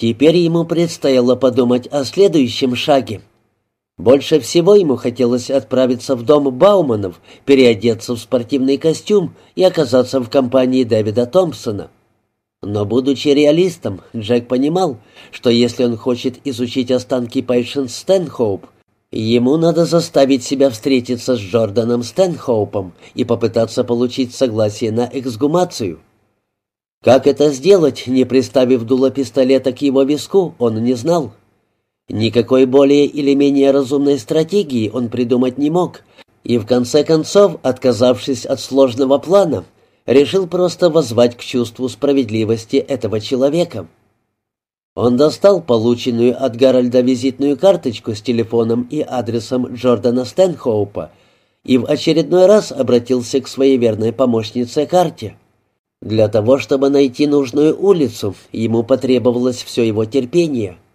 Теперь ему предстояло подумать о следующем шаге. Больше всего ему хотелось отправиться в дом Бауманов, переодеться в спортивный костюм и оказаться в компании Дэвида Томпсона. Но, будучи реалистом, Джек понимал, что если он хочет изучить останки Пейшен Стэнхоуп, ему надо заставить себя встретиться с Джорданом Стэнхоупом и попытаться получить согласие на эксгумацию. Как это сделать, не приставив дуло пистолета к его виску, он не знал. Никакой более или менее разумной стратегии он придумать не мог, и в конце концов, отказавшись от сложного плана, решил просто воззвать к чувству справедливости этого человека. Он достал полученную от Гарольда визитную карточку с телефоном и адресом Джордана Стэнхоупа и в очередной раз обратился к своей верной помощнице Карте. Для того, чтобы найти нужную улицу, ему потребовалось все его терпение —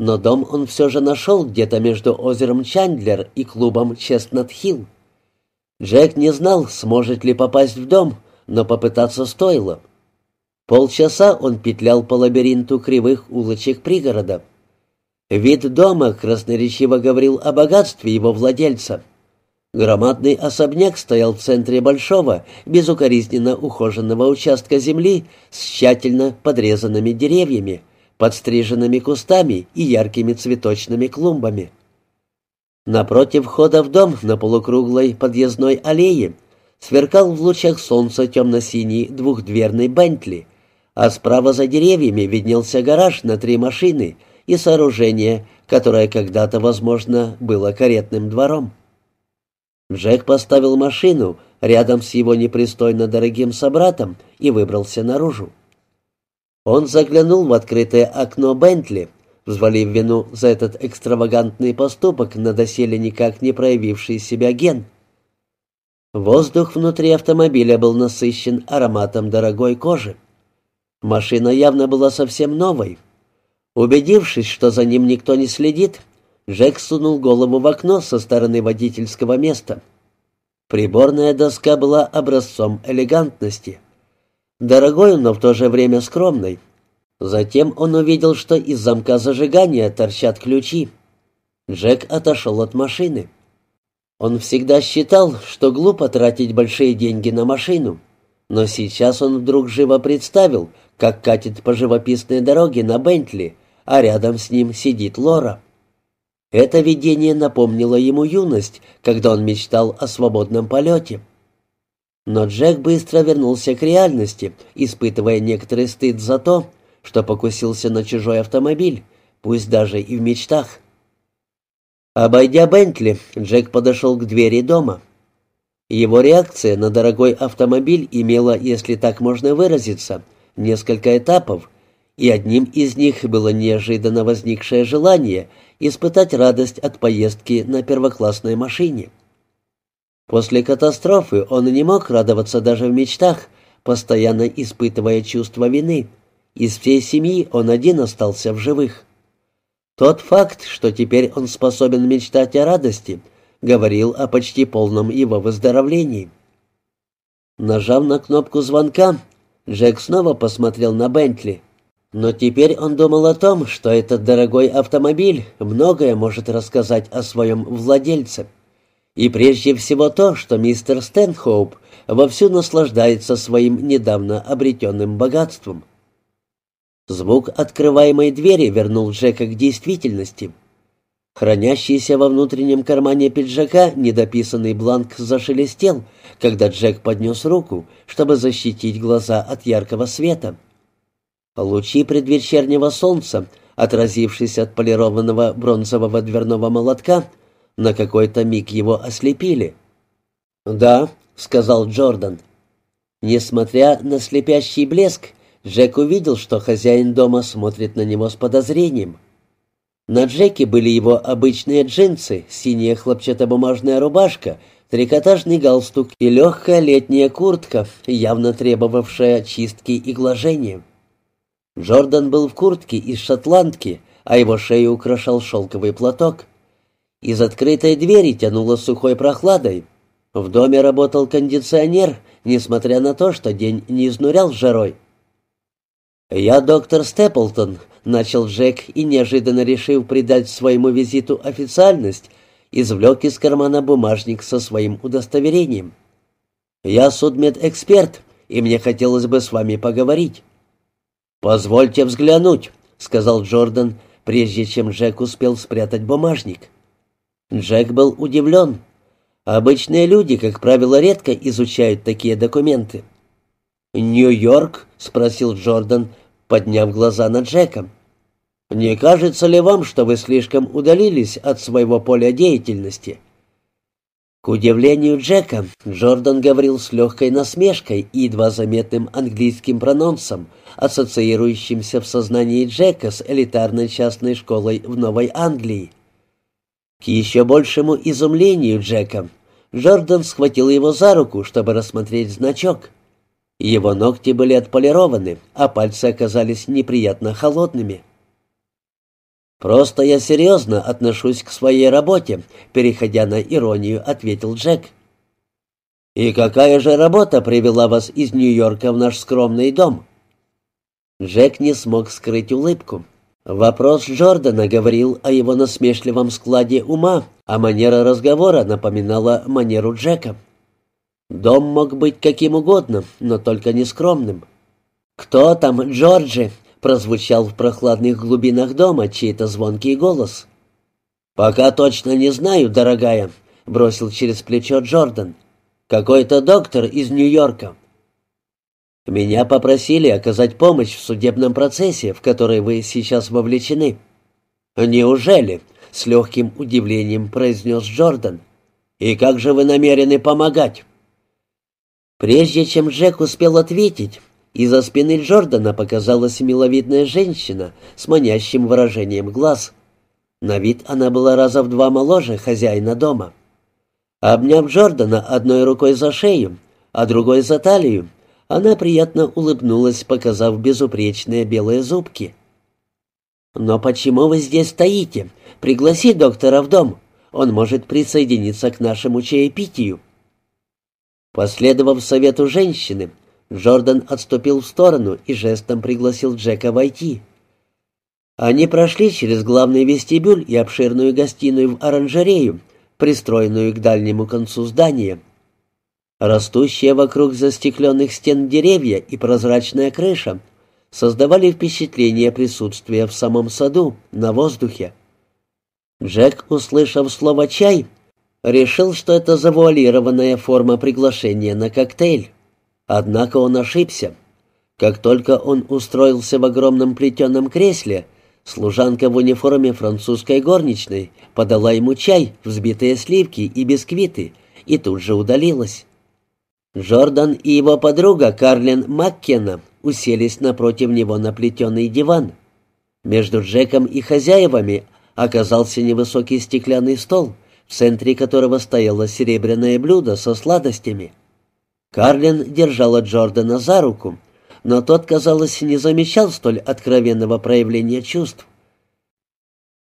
но дом он все же нашел где-то между озером Чандлер и клубом Честнат-Хилл. Джек не знал, сможет ли попасть в дом, но попытаться стоило. Полчаса он петлял по лабиринту кривых улочек пригорода. Вид дома красноречиво говорил о богатстве его владельца. Громадный особняк стоял в центре большого, безукоризненно ухоженного участка земли с тщательно подрезанными деревьями, подстриженными кустами и яркими цветочными клумбами. Напротив входа в дом на полукруглой подъездной аллее сверкал в лучах солнца темно-синий двухдверный Бентли, а справа за деревьями виднелся гараж на три машины и сооружение, которое когда-то, возможно, было каретным двором. Джек поставил машину рядом с его непристойно дорогим собратом и выбрался наружу. Он заглянул в открытое окно Бентли, взвалив вину за этот экстравагантный поступок на доселе никак не проявивший себя ген. Воздух внутри автомобиля был насыщен ароматом дорогой кожи. Машина явно была совсем новой. Убедившись, что за ним никто не следит, Джек сунул голову в окно со стороны водительского места. Приборная доска была образцом элегантности — Дорогой, но в то же время скромный. Затем он увидел, что из замка зажигания торчат ключи. Джек отошел от машины. Он всегда считал, что глупо тратить большие деньги на машину, но сейчас он вдруг живо представил, как катит по живописной дороге на Бентли, а рядом с ним сидит Лора. Это видение напомнило ему юность, когда он мечтал о свободном полете. Но Джек быстро вернулся к реальности, испытывая некоторый стыд за то, что покусился на чужой автомобиль, пусть даже и в мечтах. Обойдя Бентли, Джек подошел к двери дома. Его реакция на дорогой автомобиль имела, если так можно выразиться, несколько этапов, и одним из них было неожиданно возникшее желание испытать радость от поездки на первоклассной машине. После катастрофы он не мог радоваться даже в мечтах, постоянно испытывая чувство вины. Из всей семьи он один остался в живых. Тот факт, что теперь он способен мечтать о радости, говорил о почти полном его выздоровлении. Нажав на кнопку звонка, Джек снова посмотрел на Бентли. Но теперь он думал о том, что этот дорогой автомобиль многое может рассказать о своем владельце. И прежде всего то, что мистер Стэнхоуп вовсю наслаждается своим недавно обретенным богатством. Звук открываемой двери вернул Джека к действительности. Хранящийся во внутреннем кармане пиджака недописанный бланк зашелестел, когда Джек поднес руку, чтобы защитить глаза от яркого света. Лучи предвечернего солнца, отразившись от полированного бронзового дверного молотка, на какой-то миг его ослепили. «Да», — сказал Джордан. Несмотря на слепящий блеск, Джек увидел, что хозяин дома смотрит на него с подозрением. На Джеке были его обычные джинсы, синяя хлопчатобумажная рубашка, трикотажный галстук и легкая летняя куртка, явно требовавшая чистки и глажения. Джордан был в куртке из шотландки, а его шею украшал шелковый платок. Из открытой двери тянуло сухой прохладой. В доме работал кондиционер, несмотря на то, что день не изнурял жарой. «Я доктор Степлтон», начал Джек и, неожиданно решив придать своему визиту официальность, извлек из кармана бумажник со своим удостоверением. «Я судмедэксперт, и мне хотелось бы с вами поговорить». «Позвольте взглянуть», — сказал Джордан, прежде чем Джек успел спрятать бумажник. Джек был удивлен. Обычные люди, как правило, редко изучают такие документы. «Нью-Йорк?» — спросил Джордан, подняв глаза на Джека. «Не кажется ли вам, что вы слишком удалились от своего поля деятельности?» К удивлению Джека, Джордан говорил с легкой насмешкой и едва заметным английским прононсом, ассоциирующимся в сознании Джека с элитарной частной школой в Новой Англии. К еще большему изумлению Джека, Джордан схватил его за руку, чтобы рассмотреть значок. Его ногти были отполированы, а пальцы оказались неприятно холодными. «Просто я серьезно отношусь к своей работе», — переходя на иронию, ответил Джек. «И какая же работа привела вас из Нью-Йорка в наш скромный дом?» Джек не смог скрыть улыбку. Вопрос Джордана говорил о его насмешливом складе ума, а манера разговора напоминала манеру Джека. Дом мог быть каким угодно, но только не скромным. «Кто там, Джорджи?» — прозвучал в прохладных глубинах дома чей-то звонкий голос. «Пока точно не знаю, дорогая», — бросил через плечо Джордан. «Какой-то доктор из Нью-Йорка». «Меня попросили оказать помощь в судебном процессе, в который вы сейчас вовлечены». «Неужели?» — с легким удивлением произнес Джордан. «И как же вы намерены помогать?» Прежде чем Джек успел ответить, из-за спины Джордана показалась миловидная женщина с манящим выражением глаз. На вид она была раза в два моложе хозяина дома. Обняв Джордана одной рукой за шею, а другой за талию, она приятно улыбнулась, показав безупречные белые зубки. «Но почему вы здесь стоите? Пригласи доктора в дом. Он может присоединиться к нашему чаепитию». Последовав совету женщины, Джордан отступил в сторону и жестом пригласил Джека войти. Они прошли через главный вестибюль и обширную гостиную в оранжерею, пристроенную к дальнему концу здания. Растущие вокруг застекленных стен деревья и прозрачная крыша создавали впечатление присутствия в самом саду, на воздухе. Джек, услышав слово «чай», Решил, что это завуалированная форма приглашения на коктейль. Однако он ошибся. Как только он устроился в огромном плетеном кресле, служанка в униформе французской горничной подала ему чай, взбитые сливки и бисквиты, и тут же удалилась. Джордан и его подруга Карлин Маккена уселись напротив него на плетеный диван. Между Джеком и хозяевами оказался невысокий стеклянный стол — в центре которого стояло серебряное блюдо со сладостями. Карлин держала Джордана за руку, но тот, казалось, не замечал столь откровенного проявления чувств.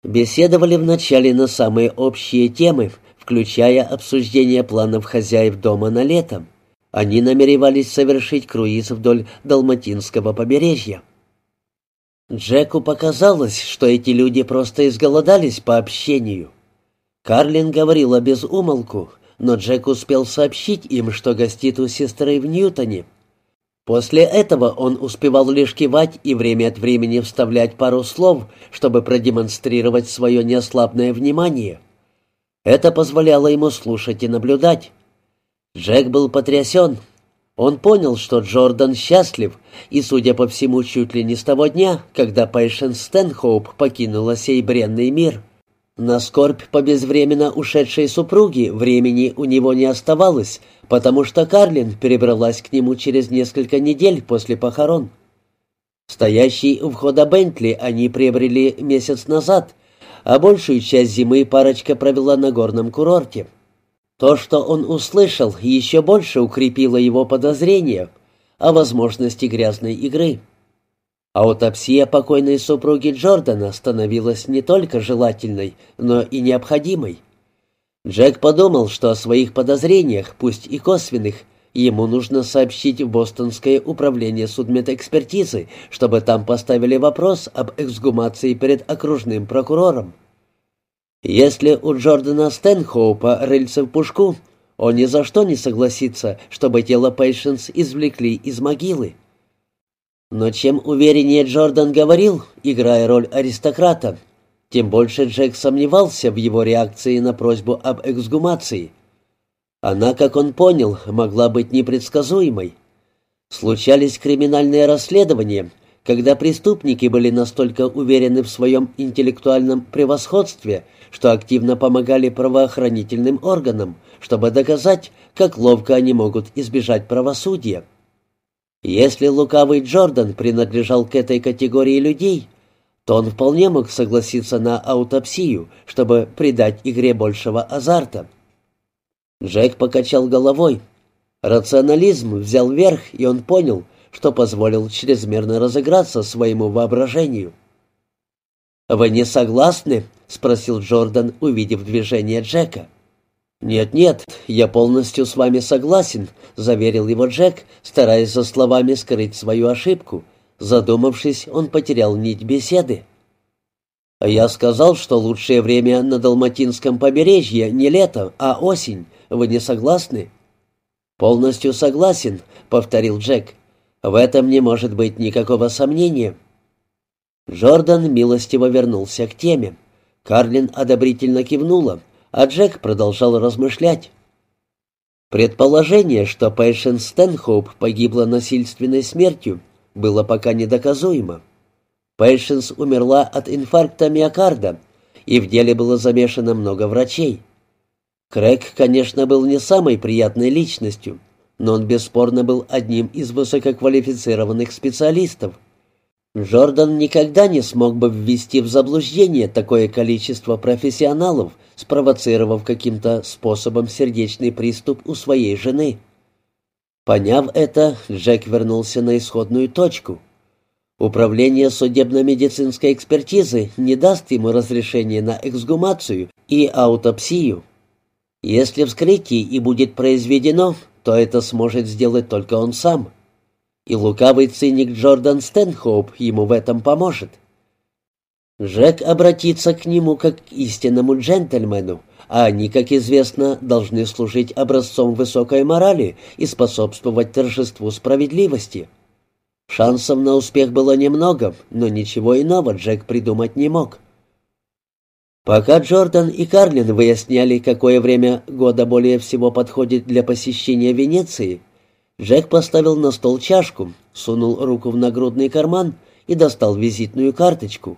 Беседовали вначале на самые общие темы, включая обсуждение планов хозяев дома на лето. Они намеревались совершить круиз вдоль Далматинского побережья. Джеку показалось, что эти люди просто изголодались по общению. Карлин говорила без умолку, но Джек успел сообщить им, что гостит у сестры в Ньютоне. После этого он успевал лишь кивать и время от времени вставлять пару слов, чтобы продемонстрировать свое неослабное внимание. Это позволяло ему слушать и наблюдать. Джек был потрясен. Он понял, что Джордан счастлив, и, судя по всему, чуть ли не с того дня, когда Пэйшен Стэнхоуп покинула сей бренный мир. На скорбь по безвременно ушедшей супруге времени у него не оставалось, потому что Карлин перебралась к нему через несколько недель после похорон. Стоящий у входа Бентли они приобрели месяц назад, а большую часть зимы парочка провела на горном курорте. То, что он услышал, еще больше укрепило его подозрения о возможности грязной игры. Аутопсия покойной супруги Джордана становилась не только желательной, но и необходимой. Джек подумал, что о своих подозрениях, пусть и косвенных, ему нужно сообщить в Бостонское управление судмедэкспертизы, чтобы там поставили вопрос об эксгумации перед окружным прокурором. Если у Джордана Стэнхоупа рыльце в пушку, он ни за что не согласится, чтобы тело Пейшенс извлекли из могилы. Но чем увереннее Джордан говорил, играя роль аристократа, тем больше Джек сомневался в его реакции на просьбу об эксгумации. Она, как он понял, могла быть непредсказуемой. Случались криминальные расследования, когда преступники были настолько уверены в своем интеллектуальном превосходстве, что активно помогали правоохранительным органам, чтобы доказать, как ловко они могут избежать правосудия. Если лукавый Джордан принадлежал к этой категории людей, то он вполне мог согласиться на аутопсию, чтобы придать игре большего азарта. Джек покачал головой. Рационализм взял верх, и он понял, что позволил чрезмерно разыграться своему воображению. «Вы не согласны?» — спросил Джордан, увидев движение Джека. «Нет-нет, я полностью с вами согласен», — заверил его Джек, стараясь за словами скрыть свою ошибку — Задумавшись, он потерял нить беседы. «Я сказал, что лучшее время на Далматинском побережье не лето, а осень. Вы не согласны?» «Полностью согласен», — повторил Джек. «В этом не может быть никакого сомнения». Джордан милостиво вернулся к теме. Карлин одобрительно кивнула, а Джек продолжал размышлять. Предположение, что Пэйшен Стэнхоуп погибла насильственной смертью, было пока недоказуемо. Пейшенс умерла от инфаркта миокарда, и в деле было замешано много врачей. Крэг, конечно, был не самой приятной личностью, но он бесспорно был одним из высококвалифицированных специалистов. Джордан никогда не смог бы ввести в заблуждение такое количество профессионалов, спровоцировав каким-то способом сердечный приступ у своей жены. Поняв это, Джек вернулся на исходную точку. Управление судебно-медицинской экспертизы не даст ему разрешения на эксгумацию и аутопсию. Если вскрытие и будет произведено, то это сможет сделать только он сам. И лукавый циник Джордан Стэнхоуп ему в этом поможет. Джек обратится к нему как к истинному джентльмену, а они, как известно, должны служить образцом высокой морали и способствовать торжеству справедливости. Шансов на успех было немного, но ничего иного Джек придумать не мог. Пока Джордан и Карлин выясняли, какое время года более всего подходит для посещения Венеции, Джек поставил на стол чашку, сунул руку в нагрудный карман и достал визитную карточку.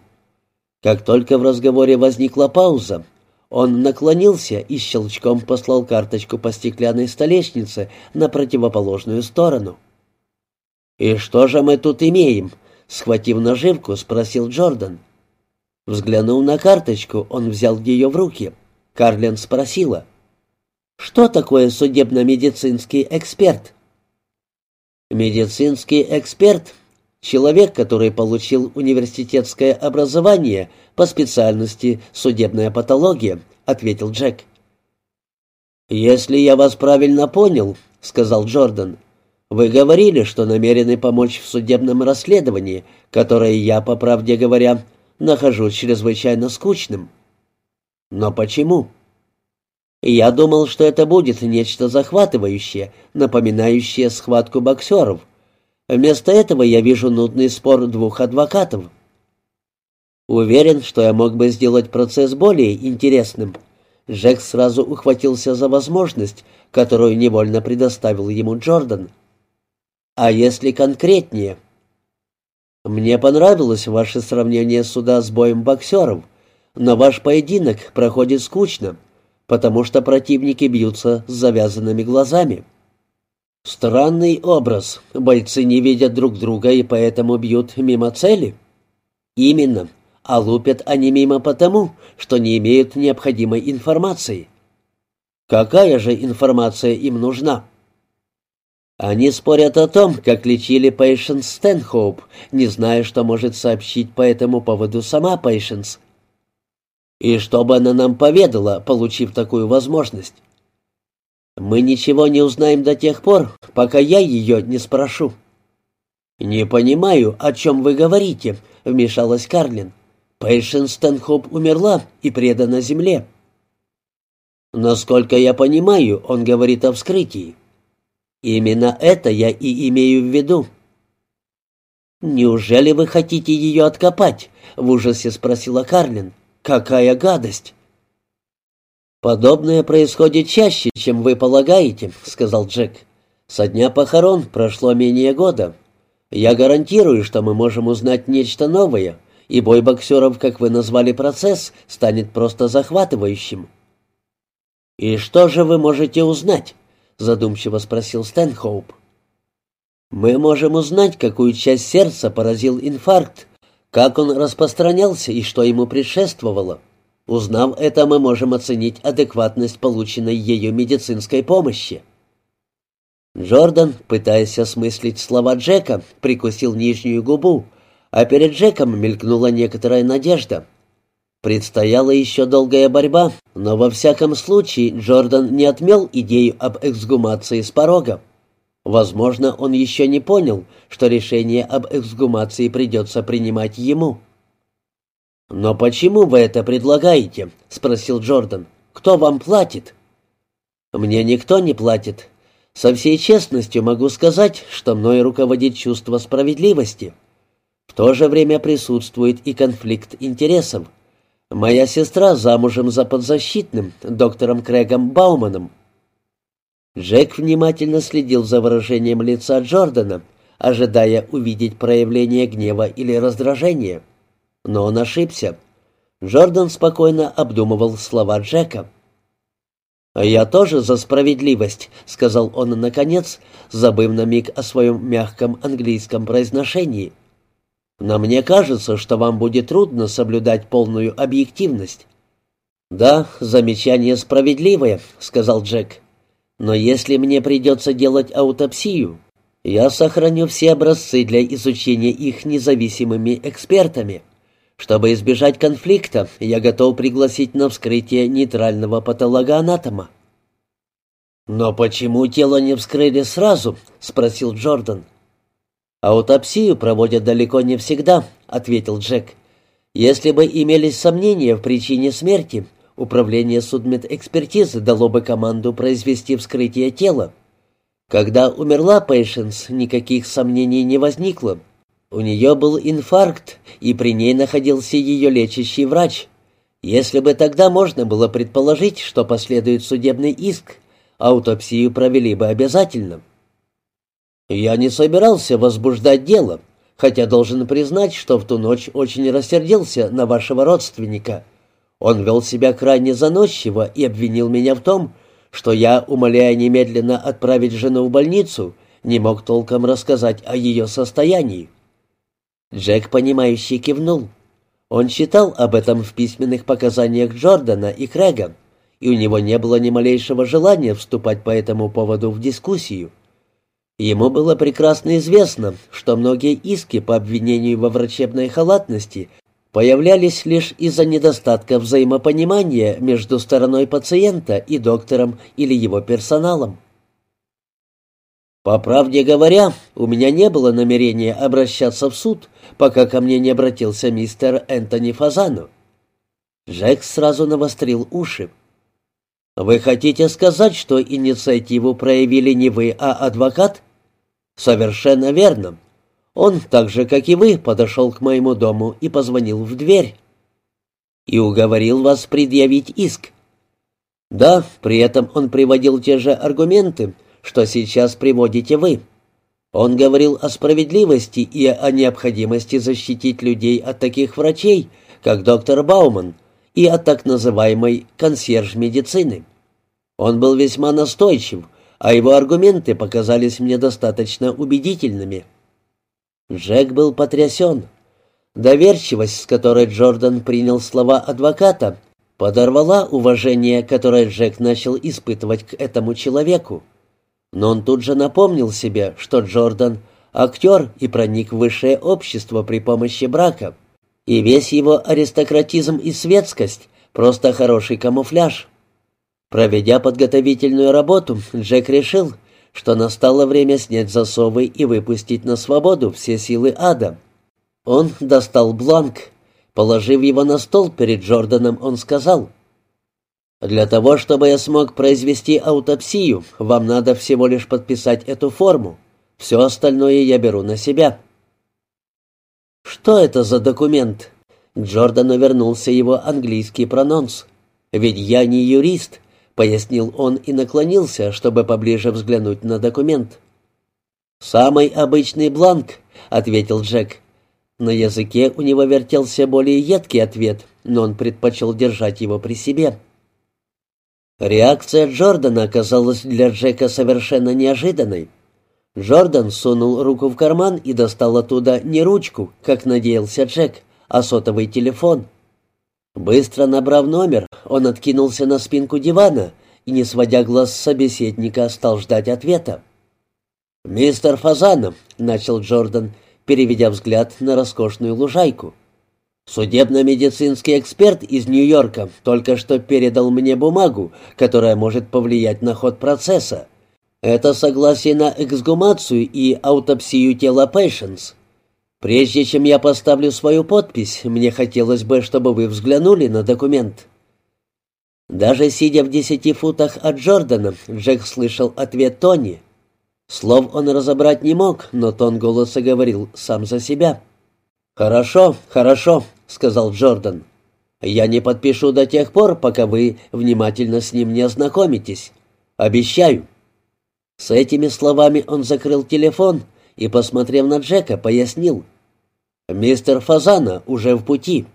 Как только в разговоре возникла пауза, он наклонился и щелчком послал карточку по стеклянной столешнице на противоположную сторону. «И что же мы тут имеем?» — схватив наживку, спросил Джордан. Взглянув на карточку, он взял ее в руки. Карлен спросила. «Что такое судебно-медицинский эксперт?» «Медицинский эксперт Человек, который получил университетское образование по специальности судебная патология, ответил Джек. Если я вас правильно понял, сказал Джордан, вы говорили, что намерены помочь в судебном расследовании, которое я, по правде говоря, нахожу чрезвычайно скучным. Но почему? Я думал, что это будет нечто захватывающее, напоминающее схватку боксеров, Вместо этого я вижу нудный спор двух адвокатов. Уверен, что я мог бы сделать процесс более интересным. Джек сразу ухватился за возможность, которую невольно предоставил ему Джордан. А если конкретнее? Мне понравилось ваше сравнение суда с боем боксеров, но ваш поединок проходит скучно, потому что противники бьются с завязанными глазами. Странный образ. Бойцы не видят друг друга и поэтому бьют мимо цели. Именно. А лупят они мимо потому, что не имеют необходимой информации. Какая же информация им нужна? Они спорят о том, как лечили Пейшенс Стэнхоуп, не зная, что может сообщить по этому поводу сама Пейшенс. — И что бы она нам поведала, получив такую возможность? Мы ничего не узнаем до тех пор, пока я ее не спрошу». «Не понимаю, о чем вы говорите», — вмешалась Карлин. «Пэйшен Стэнхоп умерла и предана земле». «Насколько я понимаю, он говорит о вскрытии». «Именно это я и имею в виду». «Неужели вы хотите ее откопать?» — в ужасе спросила Карлин. «Какая гадость!» «Подобное происходит чаще, чем вы полагаете», — сказал Джек. «Со дня похорон прошло менее года. Я гарантирую, что мы можем узнать нечто новое, и бой боксеров, как вы назвали процесс, станет просто захватывающим». «И что же вы можете узнать?» — задумчиво спросил Стэнхоуп. «Мы можем узнать, какую часть сердца поразил инфаркт, как он распространялся и что ему предшествовало. Узнав это, мы можем оценить адекватность полученной ею медицинской помощи». Джордан, пытаясь осмыслить слова Джека, прикусил нижнюю губу, а перед Джеком мелькнула некоторая надежда. Предстояла еще долгая борьба, но во всяком случае Джордан не отмел идею об эксгумации с порога. Возможно, он еще не понял, что решение об эксгумации придется принимать ему. «Но почему вы это предлагаете?» — спросил Джордан. «Кто вам платит?» «Мне никто не платит. Со всей честностью могу сказать, что мной руководит чувство справедливости. В то же время присутствует и конфликт интересов. Моя сестра замужем за подзащитным, доктором Крэгом Бауманом. Джек внимательно следил за выражением лица Джордана, ожидая увидеть проявление гнева или раздражения. Но он ошибся. Джордан спокойно обдумывал слова Джека. «А «Я тоже за справедливость», — сказал он наконец, забыв на миг о своем мягком английском произношении. «Но мне кажется, что вам будет трудно соблюдать полную объективность». «Да, замечание справедливое», — сказал Джек. «Но если мне придется делать аутопсию, я сохраню все образцы для изучения их независимыми экспертами». Чтобы избежать конфликта, я готов пригласить на вскрытие нейтрального патологоанатома». «Но почему тело не вскрыли сразу?» — спросил Джордан. «Аутопсию проводят далеко не всегда», — ответил Джек. «Если бы имелись сомнения в причине смерти, управление судмедэкспертизы дало бы команду произвести вскрытие тела. Когда умерла Пейшенс, никаких сомнений не возникло. У нее был инфаркт, и при ней находился ее лечащий врач. Если бы тогда можно было предположить, что последует судебный иск, аутопсию провели бы обязательно. Я не собирался возбуждать дело, хотя должен признать, что в ту ночь очень рассердился на вашего родственника. Он вел себя крайне заносчиво и обвинил меня в том, что я, умоляя немедленно отправить жену в больницу, не мог толком рассказать о ее состоянии. Джек, понимающий, кивнул. Он читал об этом в письменных показаниях Джордана и Крэга, и у него не было ни малейшего желания вступать по этому поводу в дискуссию. Ему было прекрасно известно, что многие иски по обвинению во врачебной халатности появлялись лишь из-за недостатка взаимопонимания между стороной пациента и доктором или его персоналом. По правде говоря, у меня не было намерения обращаться в суд, пока ко мне не обратился мистер Энтони Фазану. Джек сразу навострил уши. «Вы хотите сказать, что инициативу проявили не вы, а адвокат?» «Совершенно верно. Он, так же, как и вы, подошел к моему дому и позвонил в дверь. И уговорил вас предъявить иск». «Да, при этом он приводил те же аргументы, что сейчас приводите вы. Он говорил о справедливости и о необходимости защитить людей от таких врачей, как доктор Бауман, и от так называемой консьерж медицины. Он был весьма настойчив, а его аргументы показались мне достаточно убедительными. Джек был потрясен. Доверчивость, с которой Джордан принял слова адвоката, подорвала уважение, которое Джек начал испытывать к этому человеку. Но он тут же напомнил себе, что Джордан — актер и проник в высшее общество при помощи брака. И весь его аристократизм и светскость — просто хороший камуфляж. Проведя подготовительную работу, Джек решил, что настало время снять засовы и выпустить на свободу все силы ада. Он достал бланк. Положив его на стол перед Джорданом, он сказал, «Для того, чтобы я смог произвести аутопсию, вам надо всего лишь подписать эту форму. Все остальное я беру на себя». «Что это за документ?» Джордану вернулся его английский прононс. «Ведь я не юрист», — пояснил он и наклонился, чтобы поближе взглянуть на документ. «Самый обычный бланк», — ответил Джек. На языке у него вертелся более едкий ответ, но он предпочел держать его при себе. Реакция Джордана оказалась для Джека совершенно неожиданной. Джордан сунул руку в карман и достал оттуда не ручку, как надеялся Джек, а сотовый телефон. Быстро набрав номер, он откинулся на спинку дивана и, не сводя глаз с собеседника, стал ждать ответа. «Мистер Фазанов», — начал Джордан, переведя взгляд на роскошную лужайку. «Судебно-медицинский эксперт из Нью-Йорка только что передал мне бумагу, которая может повлиять на ход процесса. Это согласие на эксгумацию и аутопсию тела Пэйшенс. Прежде чем я поставлю свою подпись, мне хотелось бы, чтобы вы взглянули на документ». Даже сидя в десяти футах от Джордана, Джек слышал ответ Тони. Слов он разобрать не мог, но тон голоса говорил сам за себя. «Хорошо, хорошо», — сказал Джордан. «Я не подпишу до тех пор, пока вы внимательно с ним не ознакомитесь. Обещаю». С этими словами он закрыл телефон и, посмотрев на Джека, пояснил. «Мистер Фазана уже в пути».